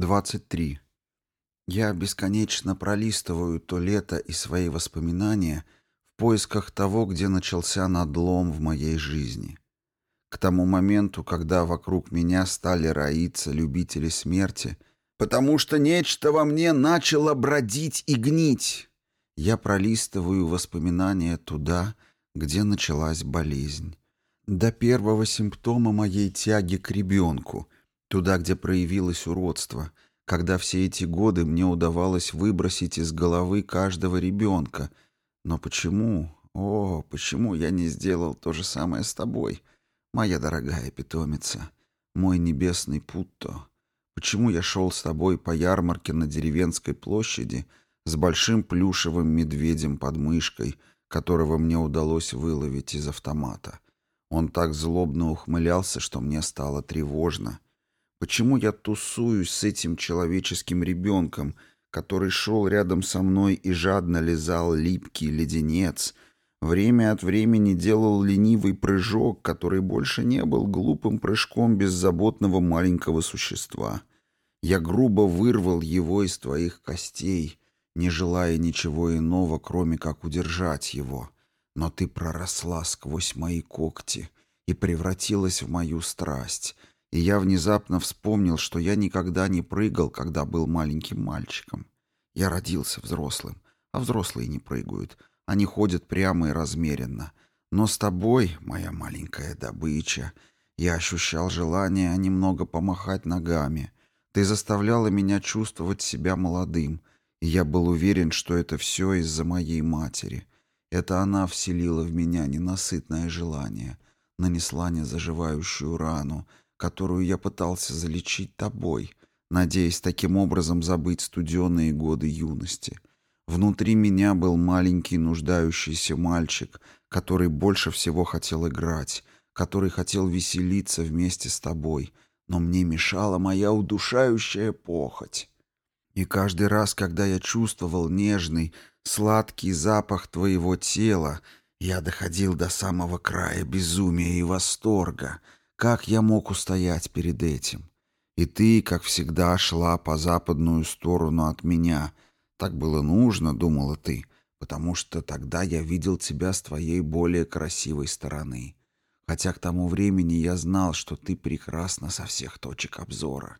23. Я бесконечно пролистываю то лето и свои воспоминания в поисках того, где начался надлом в моей жизни. К тому моменту, когда вокруг меня стали роиться любители смерти, потому что нечто во мне начало бродить и гнить, я пролистываю воспоминания туда, где началась болезнь. До первого симптома моей тяги к ребенку — Туда, где проявилось уродство, когда все эти годы мне удавалось выбросить из головы каждого ребенка. Но почему, о, почему я не сделал то же самое с тобой, моя дорогая питомица, мой небесный Путто? Почему я шел с тобой по ярмарке на деревенской площади с большим плюшевым медведем под мышкой, которого мне удалось выловить из автомата? Он так злобно ухмылялся, что мне стало тревожно, Почему я тусуюсь с этим человеческим ребенком, который шел рядом со мной и жадно лизал липкий леденец, время от времени делал ленивый прыжок, который больше не был глупым прыжком беззаботного маленького существа. Я грубо вырвал его из твоих костей, не желая ничего иного, кроме как удержать его. Но ты проросла сквозь мои когти и превратилась в мою страсть — и я внезапно вспомнил, что я никогда не прыгал, когда был маленьким мальчиком. Я родился взрослым, а взрослые не прыгают. Они ходят прямо и размеренно. Но с тобой, моя маленькая добыча, я ощущал желание немного помахать ногами. Ты заставляла меня чувствовать себя молодым, и я был уверен, что это все из-за моей матери. Это она вселила в меня ненасытное желание, нанесла незаживающую рану, которую я пытался залечить тобой, надеясь таким образом забыть студеные годы юности. Внутри меня был маленький нуждающийся мальчик, который больше всего хотел играть, который хотел веселиться вместе с тобой, но мне мешала моя удушающая похоть. И каждый раз, когда я чувствовал нежный, сладкий запах твоего тела, я доходил до самого края безумия и восторга — как я мог устоять перед этим? И ты, как всегда, шла по западную сторону от меня. Так было нужно, думала ты, потому что тогда я видел тебя с твоей более красивой стороны. Хотя к тому времени я знал, что ты прекрасна со всех точек обзора.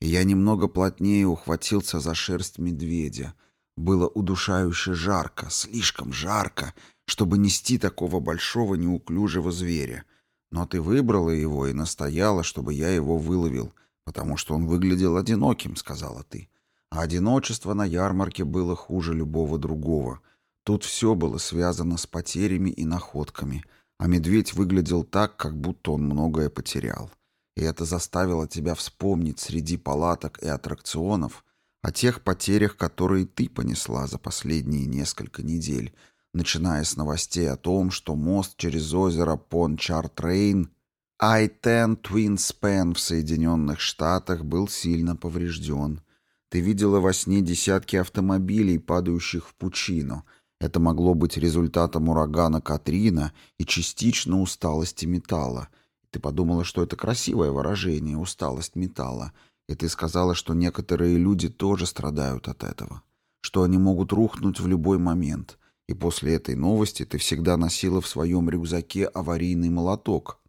И я немного плотнее ухватился за шерсть медведя. Было удушающе жарко, слишком жарко, чтобы нести такого большого неуклюжего зверя — но ты выбрала его и настояла, чтобы я его выловил, потому что он выглядел одиноким, сказала ты. А одиночество на ярмарке было хуже любого другого. Тут все было связано с потерями и находками, а медведь выглядел так, как будто он многое потерял. И это заставило тебя вспомнить среди палаток и аттракционов о тех потерях, которые ты понесла за последние несколько недель, начиная с новостей о том, что мост через озеро Пончартрейн I-10 Twin Span в Соединенных Штатах был сильно поврежден. Ты видела во сне десятки автомобилей, падающих в пучину. Это могло быть результатом урагана Катрина и частично усталости металла. Ты подумала, что это красивое выражение «усталость металла», и ты сказала, что некоторые люди тоже страдают от этого, что они могут рухнуть в любой момент — и после этой новости ты всегда носила в своем рюкзаке аварийный молоток,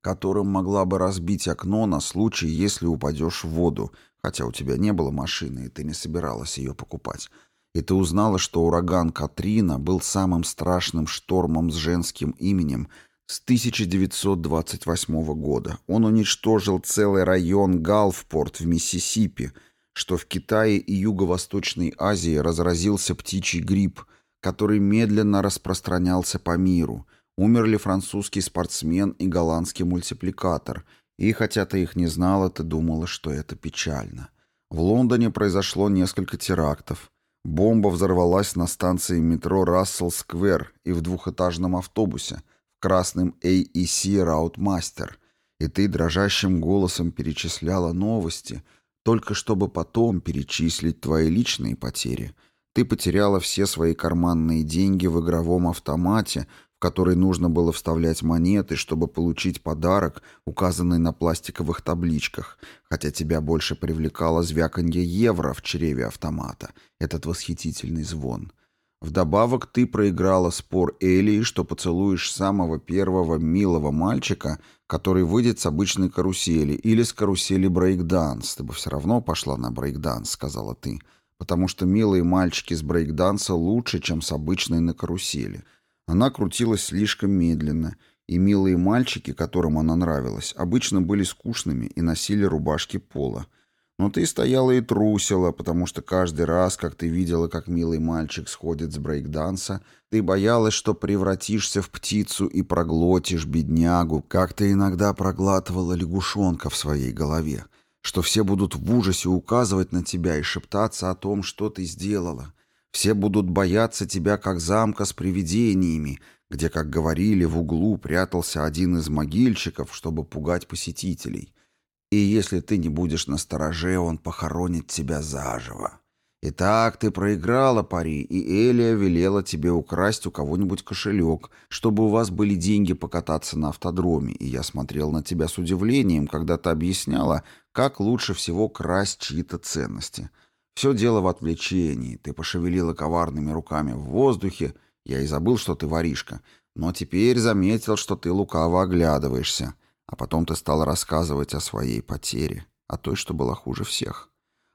которым могла бы разбить окно на случай, если упадешь в воду, хотя у тебя не было машины, и ты не собиралась ее покупать. И ты узнала, что ураган Катрина был самым страшным штормом с женским именем с 1928 года. Он уничтожил целый район Галфпорт в Миссисипи, что в Китае и Юго-Восточной Азии разразился птичий грипп – который медленно распространялся по миру. Умерли французский спортсмен и голландский мультипликатор. И хотя ты их не знала, ты думала, что это печально. В Лондоне произошло несколько терактов. Бомба взорвалась на станции метро Рассел-сквер и в двухэтажном автобусе в красном AEC Routemaster. И ты дрожащим голосом перечисляла новости, только чтобы потом перечислить твои личные потери – ты потеряла все свои карманные деньги в игровом автомате, в который нужно было вставлять монеты, чтобы получить подарок, указанный на пластиковых табличках, хотя тебя больше привлекало звяканье евро в чреве автомата, этот восхитительный звон. Вдобавок ты проиграла спор Элии, что поцелуешь самого первого милого мальчика, который выйдет с обычной карусели или с карусели брейкданс. Ты бы все равно пошла на брейкданс, сказала ты, потому что милые мальчики с брейкданса лучше, чем с обычной на карусели. Она крутилась слишком медленно, и милые мальчики, которым она нравилась, обычно были скучными и носили рубашки пола. Но ты стояла и трусила, потому что каждый раз, как ты видела, как милый мальчик сходит с брейкданса, ты боялась, что превратишься в птицу и проглотишь беднягу, как ты иногда проглатывала лягушонка в своей голове, что все будут в ужасе указывать на тебя и шептаться о том, что ты сделала. Все будут бояться тебя, как замка с привидениями, где, как говорили, в углу прятался один из могильщиков, чтобы пугать посетителей. И если ты не будешь настороже, он похоронит тебя заживо. Итак, ты проиграла пари, и Элия велела тебе украсть у кого-нибудь кошелек, чтобы у вас были деньги покататься на автодроме, и я смотрел на тебя с удивлением, когда ты объясняла, как лучше всего красть чьи-то ценности. Все дело в отвлечении. Ты пошевелила коварными руками в воздухе, я и забыл, что ты воришка, но теперь заметил, что ты лукаво оглядываешься. А потом ты стала рассказывать о своей потере, о той, что была хуже всех.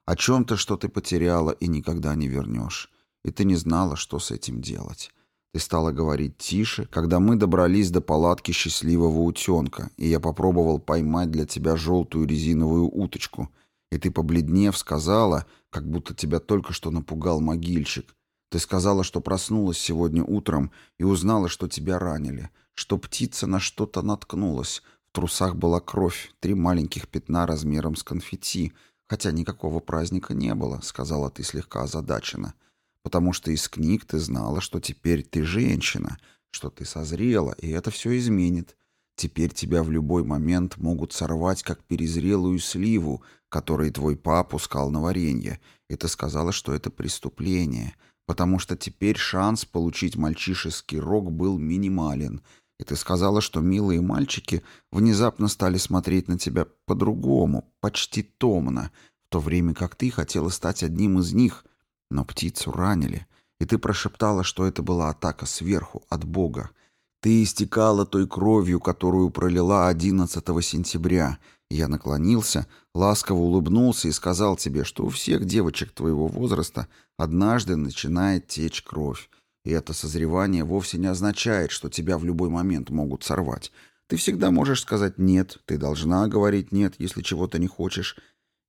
О чем-то, что ты потеряла и никогда не вернешь. И ты не знала, что с этим делать. Ты стала говорить тише, когда мы добрались до палатки счастливого утенка, и я попробовал поймать для тебя желтую резиновую уточку. И ты, побледнев, сказала, как будто тебя только что напугал могильщик. Ты сказала, что проснулась сегодня утром и узнала, что тебя ранили, что птица на что-то наткнулась, в трусах была кровь, три маленьких пятна размером с конфетти, хотя никакого праздника не было, сказала ты слегка озадачена. Потому что из книг ты знала, что теперь ты женщина, что ты созрела, и это все изменит. Теперь тебя в любой момент могут сорвать, как перезрелую сливу, которой твой папа пускал на варенье, и ты сказала, что это преступление, потому что теперь шанс получить мальчишеский рог был минимален — и ты сказала, что милые мальчики внезапно стали смотреть на тебя по-другому, почти томно, в то время как ты хотела стать одним из них, но птицу ранили, и ты прошептала, что это была атака сверху, от Бога. Ты истекала той кровью, которую пролила 11 сентября. Я наклонился, ласково улыбнулся и сказал тебе, что у всех девочек твоего возраста однажды начинает течь кровь, и это созревание вовсе не означает, что тебя в любой момент могут сорвать. Ты всегда можешь сказать «нет», ты должна говорить «нет», если чего-то не хочешь.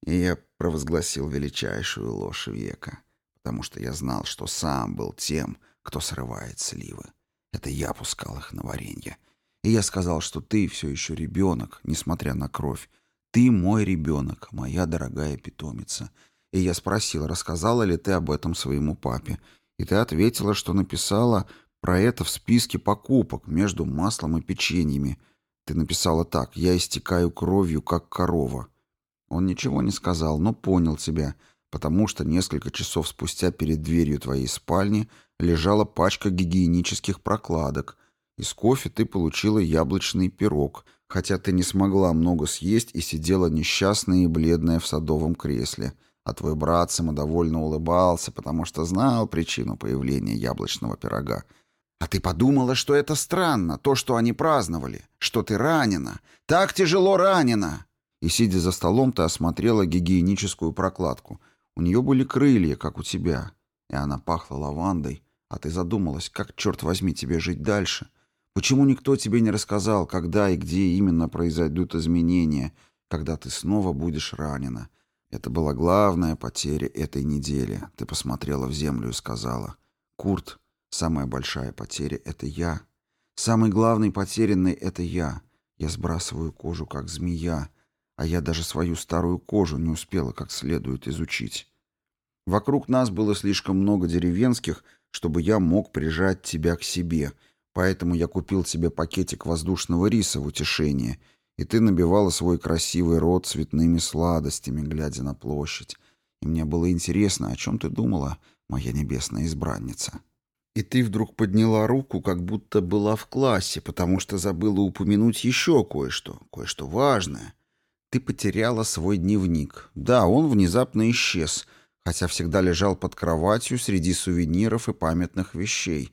И я провозгласил величайшую ложь века, потому что я знал, что сам был тем, кто срывает сливы. Это я пускал их на варенье. И я сказал, что ты все еще ребенок, несмотря на кровь. Ты мой ребенок, моя дорогая питомица. И я спросил, рассказала ли ты об этом своему папе. И ты ответила, что написала про это в списке покупок между маслом и печеньями. Ты написала так «Я истекаю кровью, как корова». Он ничего не сказал, но понял тебя, потому что несколько часов спустя перед дверью твоей спальни лежала пачка гигиенических прокладок. Из кофе ты получила яблочный пирог, хотя ты не смогла много съесть и сидела несчастная и бледная в садовом кресле – а твой брат самодовольно улыбался, потому что знал причину появления яблочного пирога. А ты подумала, что это странно, то, что они праздновали, что ты ранена, так тяжело ранена. И, сидя за столом, ты осмотрела гигиеническую прокладку. У нее были крылья, как у тебя, и она пахла лавандой, а ты задумалась, как, черт возьми, тебе жить дальше. Почему никто тебе не рассказал, когда и где именно произойдут изменения, когда ты снова будешь ранена? Это была главная потеря этой недели. Ты посмотрела в землю и сказала, «Курт, самая большая потеря — это я. Самый главный потерянный — это я. Я сбрасываю кожу, как змея, а я даже свою старую кожу не успела как следует изучить. Вокруг нас было слишком много деревенских, чтобы я мог прижать тебя к себе, поэтому я купил тебе пакетик воздушного риса в утешение — и ты набивала свой красивый рот цветными сладостями, глядя на площадь. И мне было интересно, о чем ты думала, моя небесная избранница. И ты вдруг подняла руку, как будто была в классе, потому что забыла упомянуть еще кое-что, кое-что важное. Ты потеряла свой дневник. Да, он внезапно исчез, хотя всегда лежал под кроватью среди сувениров и памятных вещей.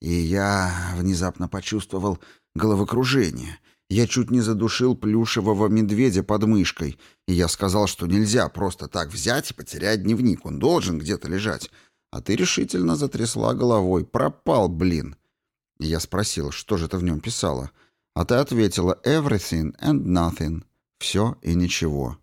И я внезапно почувствовал головокружение. Я чуть не задушил плюшевого медведя под мышкой, и я сказал, что нельзя просто так взять и потерять дневник, он должен где-то лежать. А ты решительно затрясла головой. Пропал, блин. Я спросил, что же ты в нем писала? А ты ответила «everything and nothing». Все и ничего.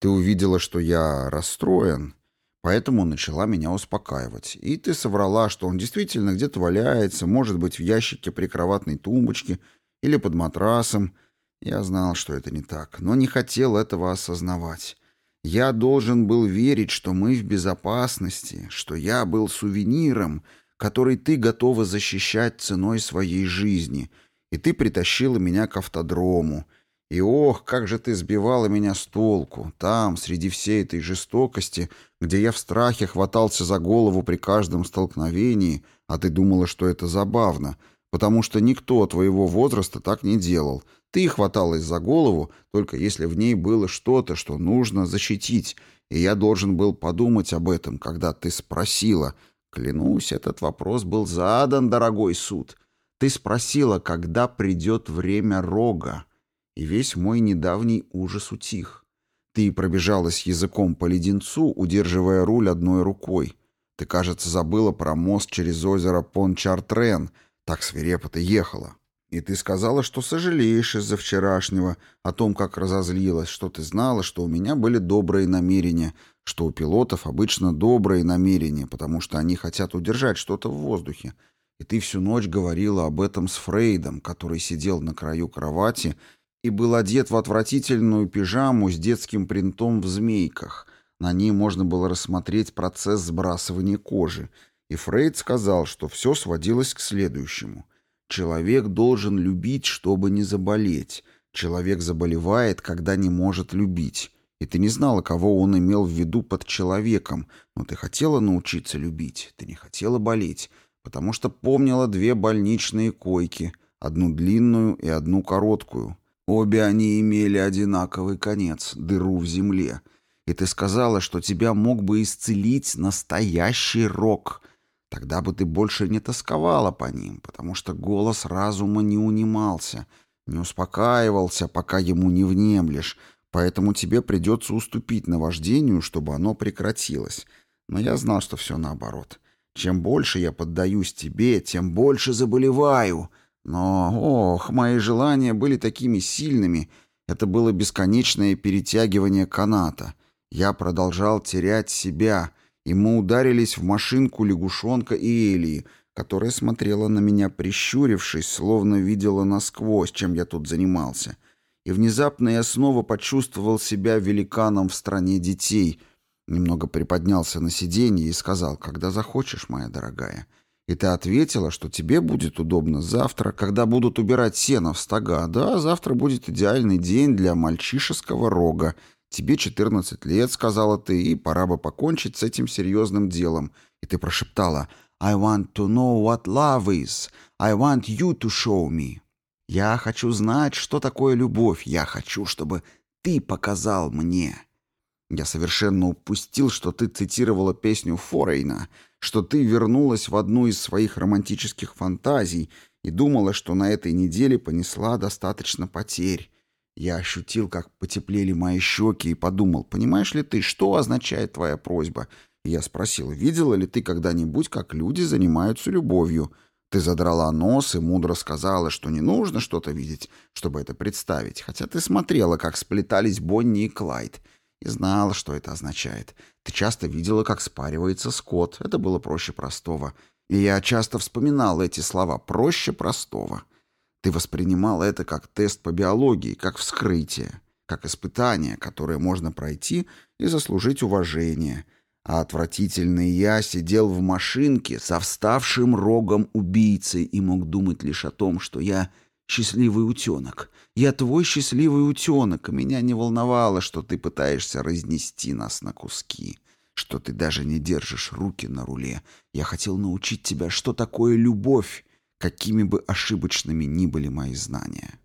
Ты увидела, что я расстроен, поэтому начала меня успокаивать. И ты соврала, что он действительно где-то валяется, может быть, в ящике прикроватной тумбочки или под матрасом. Я знал, что это не так, но не хотел этого осознавать. Я должен был верить, что мы в безопасности, что я был сувениром, который ты готова защищать ценой своей жизни, и ты притащила меня к автодрому. И ох, как же ты сбивала меня с толку, там, среди всей этой жестокости, где я в страхе хватался за голову при каждом столкновении, а ты думала, что это забавно, потому что никто твоего возраста так не делал, ты хваталась за голову, только если в ней было что-то, что нужно защитить, и я должен был подумать об этом, когда ты спросила. Клянусь, этот вопрос был задан, дорогой суд. Ты спросила, когда придет время рога, и весь мой недавний ужас утих. Ты пробежалась языком по леденцу, удерживая руль одной рукой. Ты, кажется, забыла про мост через озеро Пончартрен, так свирепо ты ехала. И ты сказала, что сожалеешь из-за вчерашнего, о том, как разозлилась, что ты знала, что у меня были добрые намерения, что у пилотов обычно добрые намерения, потому что они хотят удержать что-то в воздухе. И ты всю ночь говорила об этом с Фрейдом, который сидел на краю кровати и был одет в отвратительную пижаму с детским принтом в змейках. На ней можно было рассмотреть процесс сбрасывания кожи. И Фрейд сказал, что все сводилось к следующему — Человек должен любить, чтобы не заболеть. Человек заболевает, когда не может любить. И ты не знала, кого он имел в виду под человеком, но ты хотела научиться любить, ты не хотела болеть, потому что помнила две больничные койки, одну длинную и одну короткую. Обе они имели одинаковый конец, дыру в земле. И ты сказала, что тебя мог бы исцелить настоящий рок — Тогда бы ты больше не тосковала по ним, потому что голос разума не унимался, не успокаивался, пока ему не внемлешь, поэтому тебе придется уступить наваждению, чтобы оно прекратилось. Но я знал, что все наоборот. Чем больше я поддаюсь тебе, тем больше заболеваю. Но, ох, мои желания были такими сильными. Это было бесконечное перетягивание каната. Я продолжал терять себя — и мы ударились в машинку лягушонка и Элии, которая смотрела на меня прищурившись, словно видела насквозь, чем я тут занимался. И внезапно я снова почувствовал себя великаном в стране детей. Немного приподнялся на сиденье и сказал, «Когда захочешь, моя дорогая». И ты ответила, что тебе будет удобно завтра, когда будут убирать сено в стога. Да, завтра будет идеальный день для мальчишеского рога, «Тебе 14 лет», — сказала ты, — «и пора бы покончить с этим серьезным делом». И ты прошептала «I want to know what love is. I want you to show me». «Я хочу знать, что такое любовь. Я хочу, чтобы ты показал мне». Я совершенно упустил, что ты цитировала песню Форейна, что ты вернулась в одну из своих романтических фантазий и думала, что на этой неделе понесла достаточно потерь. Я ощутил, как потеплели мои щеки и подумал, понимаешь ли ты, что означает твоя просьба? Я спросил, видела ли ты когда-нибудь, как люди занимаются любовью? Ты задрала нос и мудро сказала, что не нужно что-то видеть, чтобы это представить, хотя ты смотрела, как сплетались Бонни и Клайд, и знала, что это означает. Ты часто видела, как спаривается скот, это было проще простого. И я часто вспоминал эти слова «проще простого». Ты воспринимал это как тест по биологии, как вскрытие, как испытание, которое можно пройти и заслужить уважение. А отвратительный я сидел в машинке со вставшим рогом убийцы и мог думать лишь о том, что я счастливый утенок. Я твой счастливый утенок, и меня не волновало, что ты пытаешься разнести нас на куски. что ты даже не держишь руки на руле. Я хотел научить тебя, что такое любовь, какими бы ошибочными ни были мои знания.